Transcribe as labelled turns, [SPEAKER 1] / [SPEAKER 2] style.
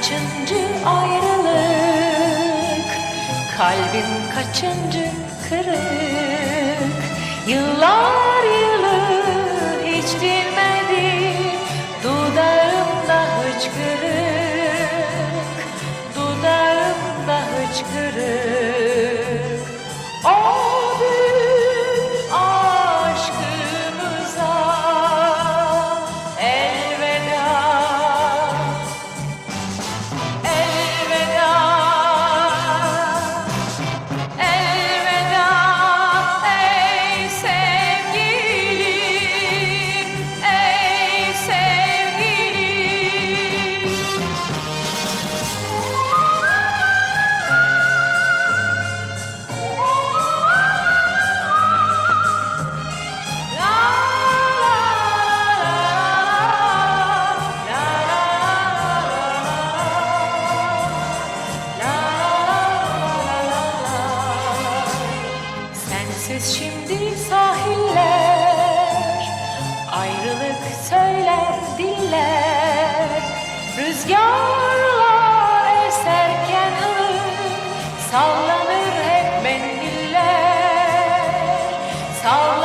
[SPEAKER 1] kaçıncı ayrılık? Kalbim kaçıncı kırık? Yıllar yılı hiç bilmedim Dudağımda hıçkırık. Sallanır hep mendiller. Sallanır